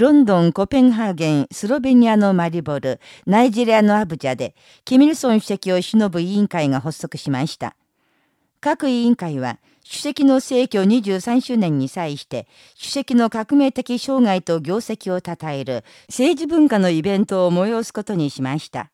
ロンドン、コペンハーゲン、スロベニアのマリボル、ナイジェリアのアブジャで、キミルソン主席を偲ぶ委員会が発足しました。各委員会は、主席の逝去23周年に際して、主席の革命的生涯と業績を称える政治文化のイベントを催すことにしました。